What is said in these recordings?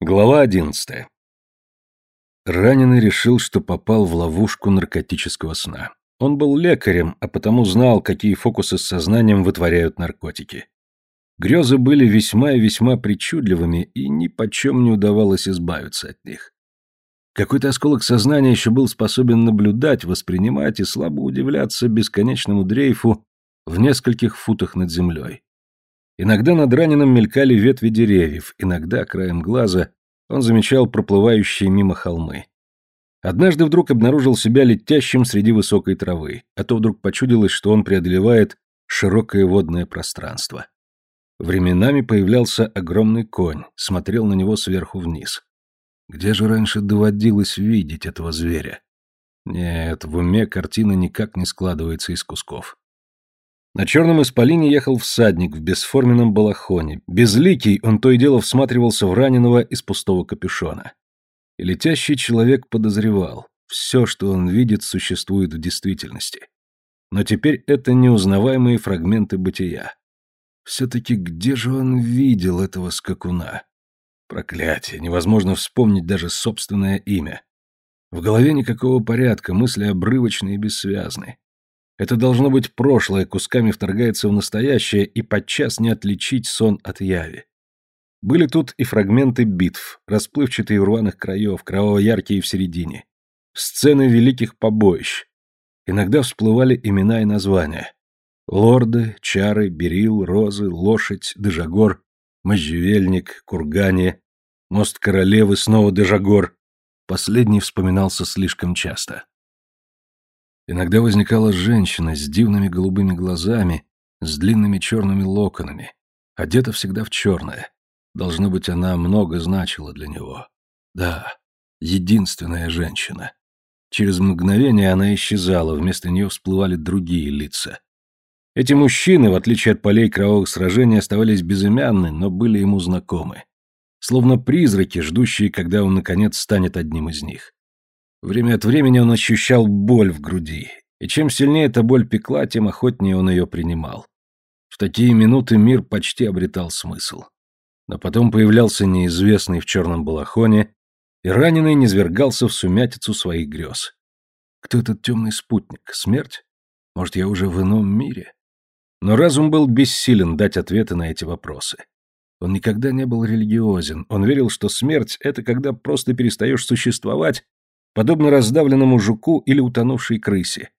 Глава одиннадцатая. Раненый решил, что попал в ловушку наркотического сна. Он был лекарем, а потому знал, какие фокусы с сознанием вытворяют наркотики. Грезы были весьма и весьма причудливыми, и ни почем не удавалось избавиться от них. Какой-то осколок сознания еще был способен наблюдать, воспринимать и слабо удивляться бесконечному дрейфу в нескольких футах над землей. Иногда над раненым мелькали ветви деревьев, иногда, краем глаза, он замечал проплывающие мимо холмы. Однажды вдруг обнаружил себя летящим среди высокой травы, а то вдруг почудилось, что он преодолевает широкое водное пространство. Временами появлялся огромный конь, смотрел на него сверху вниз. Где же раньше доводилось видеть этого зверя? Нет, в уме картина никак не складывается из кусков. На черном исполине ехал всадник в бесформенном балахоне. Безликий, он то и дело всматривался в раненого из пустого капюшона. И летящий человек подозревал, все, что он видит, существует в действительности. Но теперь это неузнаваемые фрагменты бытия. Все-таки где же он видел этого скакуна? Проклятие, невозможно вспомнить даже собственное имя. В голове никакого порядка, мысли обрывочные и бессвязные. Это должно быть прошлое, кусками вторгается в настоящее, и подчас не отличить сон от яви. Были тут и фрагменты битв, расплывчатые в рваных краев, кроваво-яркие в середине. Сцены великих побоищ. Иногда всплывали имена и названия. Лорды, чары, берил, розы, лошадь, дежагор, можжевельник, кургане, мост королевы, снова дежагор. Последний вспоминался слишком часто. Иногда возникала женщина с дивными голубыми глазами, с длинными черными локонами, одета всегда в черное. Должно быть, она много значила для него. Да, единственная женщина. Через мгновение она исчезала, вместо нее всплывали другие лица. Эти мужчины, в отличие от полей кровавых сражений, оставались безымянны, но были ему знакомы. Словно призраки, ждущие, когда он, наконец, станет одним из них. Время от времени он ощущал боль в груди, и чем сильнее эта боль пекла, тем охотнее он ее принимал. В такие минуты мир почти обретал смысл. Но потом появлялся неизвестный в черном балахоне, и раненый низвергался в сумятицу своих грез. Кто этот темный спутник? Смерть? Может, я уже в ином мире? Но разум был бессилен дать ответы на эти вопросы. Он никогда не был религиозен, он верил, что смерть — это когда просто перестаешь существовать подобно раздавленному жуку или утонувшей крысе,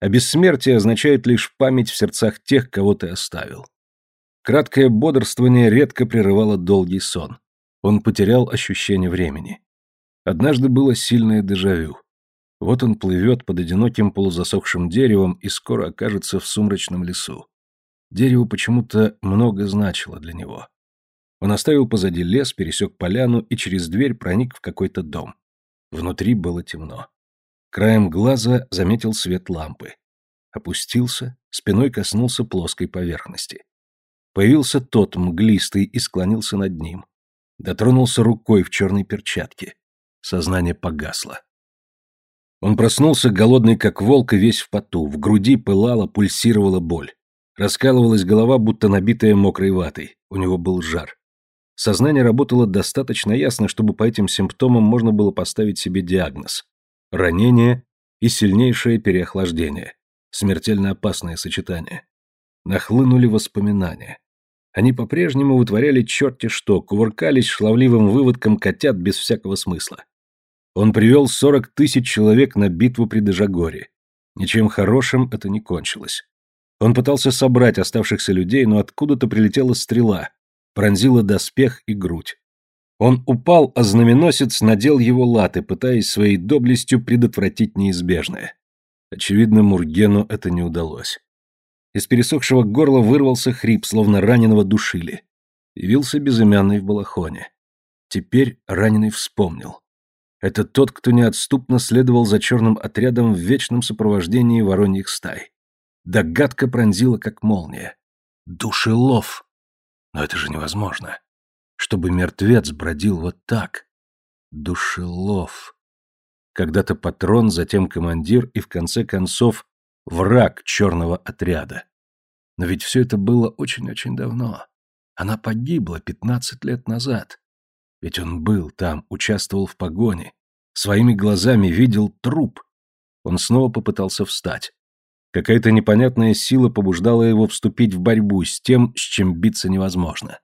а бессмертие означает лишь память в сердцах тех, кого ты оставил. Краткое бодрствование редко прерывало долгий сон. Он потерял ощущение времени. Однажды было сильное дежавю. Вот он плывет под одиноким полузасохшим деревом и скоро окажется в сумрачном лесу. Дерево почему-то много значило для него. Он оставил позади лес, пересек поляну и через дверь проник в какой-то дом. Внутри было темно. Краем глаза заметил свет лампы. Опустился, спиной коснулся плоской поверхности. Появился тот, мглистый, и склонился над ним. Дотронулся рукой в черной перчатке. Сознание погасло. Он проснулся, голодный как волк, и весь в поту. В груди пылала, пульсировала боль. Раскалывалась голова, будто набитая мокрой ватой. У него был жар. Сознание работало достаточно ясно, чтобы по этим симптомам можно было поставить себе диагноз. Ранение и сильнейшее переохлаждение. Смертельно опасное сочетание. Нахлынули воспоминания. Они по-прежнему вытворяли черти что, кувыркались шлавливым выводком котят без всякого смысла. Он привел сорок тысяч человек на битву при Дежагоре. Ничем хорошим это не кончилось. Он пытался собрать оставшихся людей, но откуда-то прилетела стрела, пронзила доспех и грудь. Он упал, а знаменосец надел его латы, пытаясь своей доблестью предотвратить неизбежное. Очевидно, Мургену это не удалось. Из пересохшего горла вырвался хрип, словно раненого душили. Явился безымянный в балахоне. Теперь раненый вспомнил. Это тот, кто неотступно следовал за черным отрядом в вечном сопровождении вороньих стай. Догадка пронзила, как молния. Душелов! Но это же невозможно. Чтобы мертвец бродил вот так. Душелов. Когда-то патрон, затем командир и, в конце концов, враг черного отряда. Но ведь все это было очень-очень давно. Она погибла пятнадцать лет назад. Ведь он был там, участвовал в погоне. Своими глазами видел труп. Он снова попытался встать. Какая-то непонятная сила побуждала его вступить в борьбу с тем, с чем биться невозможно.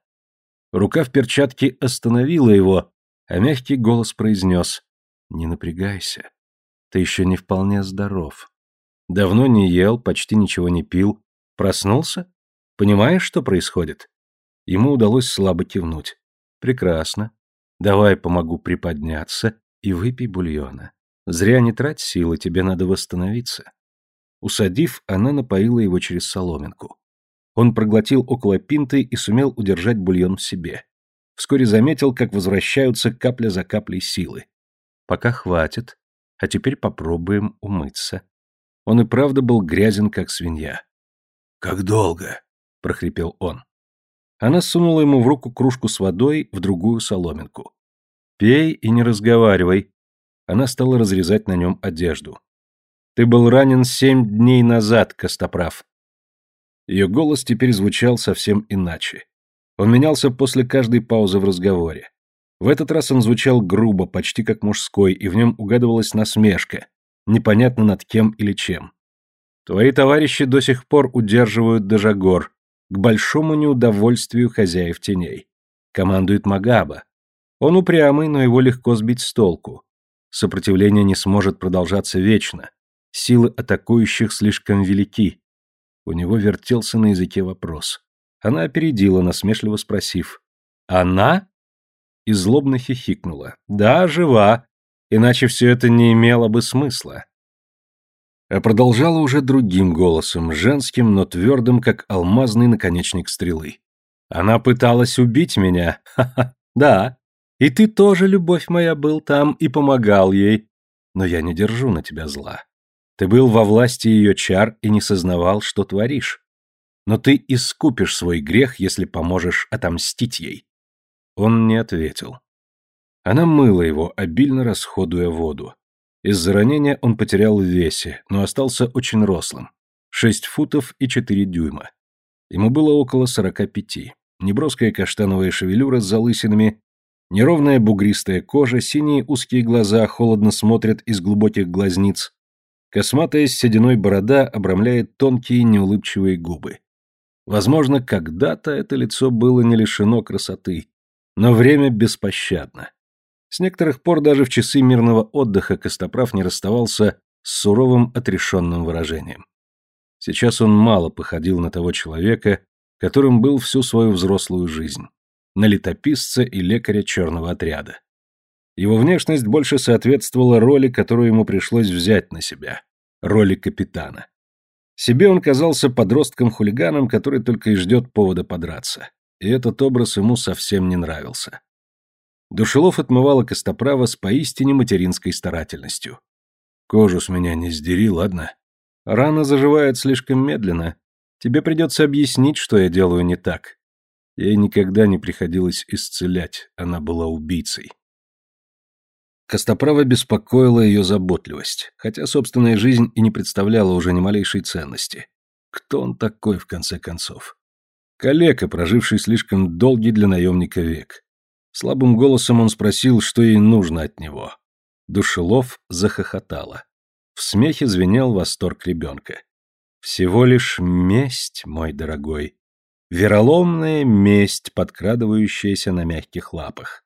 Рука в перчатке остановила его, а мягкий голос произнес «Не напрягайся, ты еще не вполне здоров. Давно не ел, почти ничего не пил. Проснулся? Понимаешь, что происходит?» Ему удалось слабо кивнуть. «Прекрасно. Давай помогу приподняться и выпей бульона. Зря не трать силы, тебе надо восстановиться». Усадив, она напоила его через соломинку. Он проглотил около пинты и сумел удержать бульон в себе. Вскоре заметил, как возвращаются капля за каплей силы. Пока хватит, а теперь попробуем умыться. Он и правда был грязен, как свинья. «Как долго?» — прохрипел он. Она сунула ему в руку кружку с водой, в другую соломинку. «Пей и не разговаривай». Она стала разрезать на нем одежду. «Ты был ранен семь дней назад, Костоправ». Ее голос теперь звучал совсем иначе. Он менялся после каждой паузы в разговоре. В этот раз он звучал грубо, почти как мужской, и в нем угадывалась насмешка, непонятно над кем или чем. Твои товарищи до сих пор удерживают Дежагор, к большому неудовольствию хозяев теней. Командует Магаба. Он упрямый, но его легко сбить с толку. Сопротивление не сможет продолжаться вечно. Силы атакующих слишком велики. У него вертелся на языке вопрос. Она опередила, насмешливо спросив. «Она?» И злобно хихикнула. «Да, жива. Иначе все это не имело бы смысла». А продолжала уже другим голосом, женским, но твердым, как алмазный наконечник стрелы. «Она пыталась убить меня. Ха-ха. Да. И ты тоже, любовь моя, был там и помогал ей. Но я не держу на тебя зла. Ты был во власти ее чар и не сознавал, что творишь но ты искупишь свой грех, если поможешь отомстить ей». Он не ответил. Она мыла его, обильно расходуя воду. Из-за ранения он потерял в весе, но остался очень рослым. Шесть футов и четыре дюйма. Ему было около сорока пяти. Неброская каштановая шевелюра с залысинами, неровная бугристая кожа, синие узкие глаза холодно смотрят из глубоких глазниц. Косматая сединой борода обрамляет тонкие неулыбчивые губы. Возможно, когда-то это лицо было не лишено красоты, но время беспощадно. С некоторых пор даже в часы мирного отдыха Костоправ не расставался с суровым отрешенным выражением. Сейчас он мало походил на того человека, которым был всю свою взрослую жизнь, на летописца и лекаря черного отряда. Его внешность больше соответствовала роли, которую ему пришлось взять на себя, роли капитана. Себе он казался подростком-хулиганом, который только и ждет повода подраться. И этот образ ему совсем не нравился. Душелов отмывала Костоправа с поистине материнской старательностью. «Кожу с меня не сдери, ладно? Рана заживает слишком медленно. Тебе придется объяснить, что я делаю не так. Ей никогда не приходилось исцелять, она была убийцей». Костоправа беспокоила ее заботливость, хотя собственная жизнь и не представляла уже ни малейшей ценности. Кто он такой, в конце концов? Калека, проживший слишком долгий для наемника век. Слабым голосом он спросил, что ей нужно от него. Душелов захохотала. В смехе звенел восторг ребенка. «Всего лишь месть, мой дорогой. Вероломная месть, подкрадывающаяся на мягких лапах.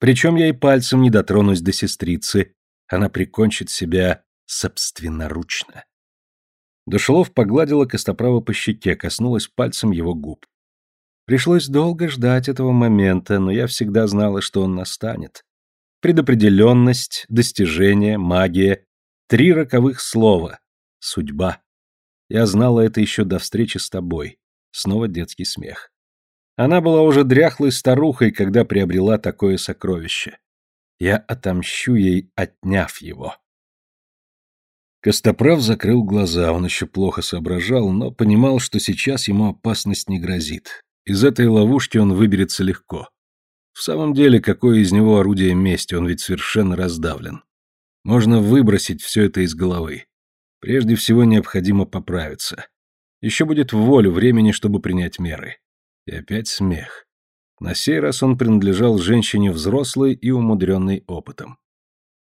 Причем я и пальцем не дотронусь до сестрицы. Она прикончит себя собственноручно. Душелов погладила Костоправа по щеке, коснулась пальцем его губ. Пришлось долго ждать этого момента, но я всегда знала, что он настанет. Предопределенность, достижение, магия. Три роковых слова. Судьба. Я знала это еще до встречи с тобой. Снова детский смех. Она была уже дряхлой старухой, когда приобрела такое сокровище. Я отомщу ей, отняв его. Костоправ закрыл глаза, он еще плохо соображал, но понимал, что сейчас ему опасность не грозит. Из этой ловушки он выберется легко. В самом деле, какое из него орудие мести, он ведь совершенно раздавлен. Можно выбросить все это из головы. Прежде всего необходимо поправиться. Еще будет волю времени, чтобы принять меры. И опять смех. На сей раз он принадлежал женщине взрослой и умудренной опытом.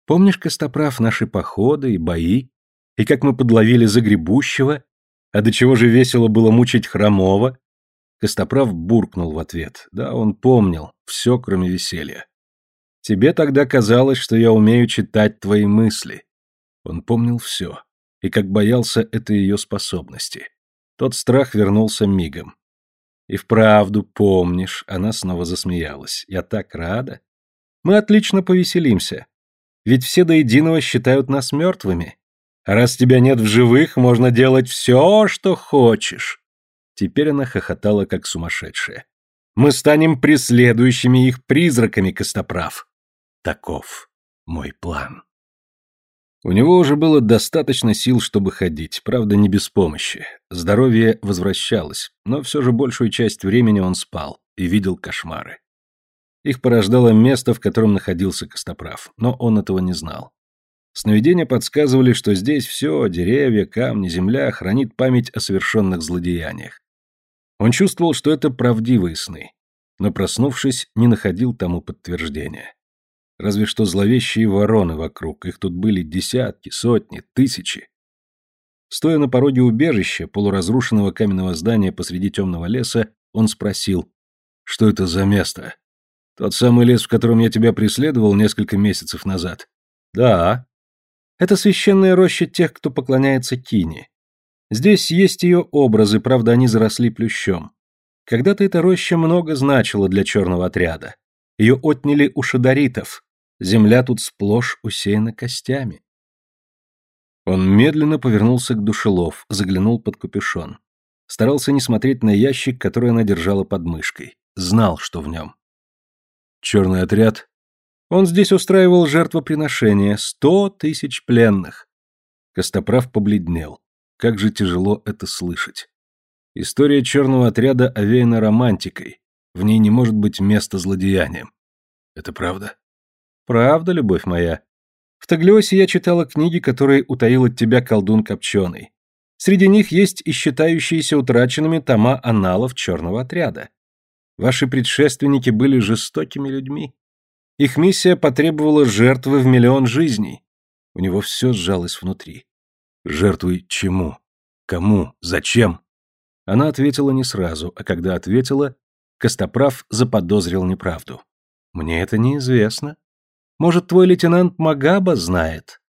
Помнишь, Костоправ, наши походы и бои? И как мы подловили загребущего? А до чего же весело было мучить хромого? Костоправ буркнул в ответ. Да, он помнил, все, кроме веселья. Тебе тогда казалось, что я умею читать твои мысли. Он помнил все, и как боялся этой ее способности. Тот страх вернулся мигом. И вправду помнишь, она снова засмеялась. Я так рада. Мы отлично повеселимся. Ведь все до единого считают нас мертвыми. А раз тебя нет в живых, можно делать все, что хочешь. Теперь она хохотала, как сумасшедшая. Мы станем преследующими их призраками, Костоправ. Таков мой план. У него уже было достаточно сил, чтобы ходить, правда, не без помощи. Здоровье возвращалось, но все же большую часть времени он спал и видел кошмары. Их порождало место, в котором находился Костоправ, но он этого не знал. Сновидения подсказывали, что здесь все, деревья, камни, земля, хранит память о совершенных злодеяниях. Он чувствовал, что это правдивые сны, но, проснувшись, не находил тому подтверждения. Разве что зловещие вороны вокруг, их тут были десятки, сотни, тысячи. Стоя на пороге убежища, полуразрушенного каменного здания посреди темного леса, он спросил, что это за место? Тот самый лес, в котором я тебя преследовал несколько месяцев назад? Да. Это священная роща тех, кто поклоняется Кине. Здесь есть ее образы, правда, они заросли плющом. Когда-то эта роща много значила для черного отряда. Ее отняли у шадаритов, Земля тут сплошь усеяна костями. Он медленно повернулся к душелов, заглянул под капюшон. Старался не смотреть на ящик, который она держала под мышкой. Знал, что в нем. Черный отряд. Он здесь устраивал жертвоприношение. Сто тысяч пленных. Костоправ побледнел. Как же тяжело это слышать. История черного отряда овеяна романтикой. В ней не может быть места злодеяниям. Это правда? Правда, любовь моя. В Таглиосе я читала книги, которые утаил от тебя колдун Копченый. Среди них есть и считающиеся утраченными тома аналов черного отряда. Ваши предшественники были жестокими людьми. Их миссия потребовала жертвы в миллион жизней. У него все сжалось внутри. Жертвой чему? Кому? Зачем? Она ответила не сразу, а когда ответила, Костоправ заподозрил неправду. Мне это неизвестно. Может, твой лейтенант Магаба знает?»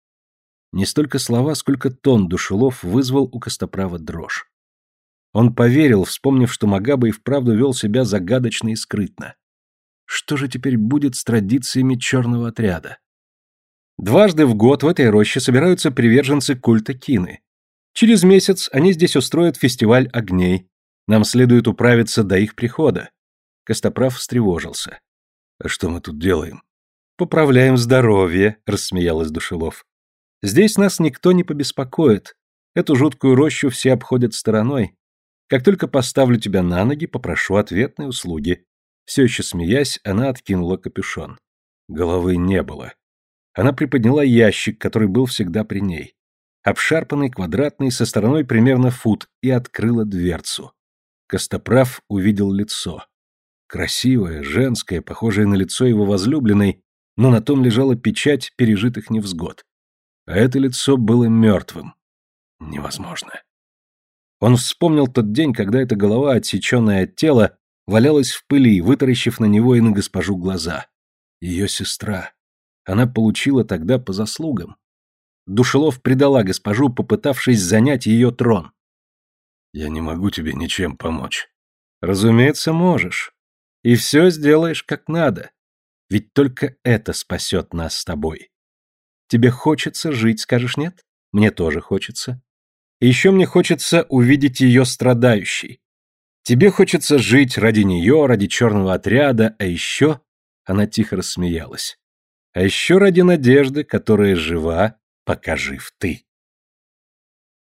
Не столько слова, сколько тон душелов вызвал у Костоправа дрожь. Он поверил, вспомнив, что Магаба и вправду вел себя загадочно и скрытно. Что же теперь будет с традициями черного отряда? Дважды в год в этой роще собираются приверженцы культа Кины. Через месяц они здесь устроят фестиваль огней. Нам следует управиться до их прихода. Костоправ встревожился. А что мы тут делаем? «Поправляем здоровье», — рассмеялась Душелов. «Здесь нас никто не побеспокоит. Эту жуткую рощу все обходят стороной. Как только поставлю тебя на ноги, попрошу ответной услуги». Все еще смеясь, она откинула капюшон. Головы не было. Она приподняла ящик, который был всегда при ней. Обшарпанный, квадратный, со стороной примерно фут, и открыла дверцу. Костоправ увидел лицо. Красивое, женское, похожее на лицо его возлюбленной, но на том лежала печать пережитых невзгод. А это лицо было мертвым. Невозможно. Он вспомнил тот день, когда эта голова, отсеченная от тела, валялась в пыли, вытаращив на него и на госпожу глаза. Ее сестра. Она получила тогда по заслугам. Душелов предала госпожу, попытавшись занять ее трон. «Я не могу тебе ничем помочь». «Разумеется, можешь. И все сделаешь как надо. Ведь только это спасет нас с тобой. Тебе хочется жить, скажешь нет? Мне тоже хочется. И еще мне хочется увидеть ее страдающей. Тебе хочется жить ради нее, ради черного отряда, а еще...» Она тихо рассмеялась. «А еще ради надежды, которая жива, пока жив ты».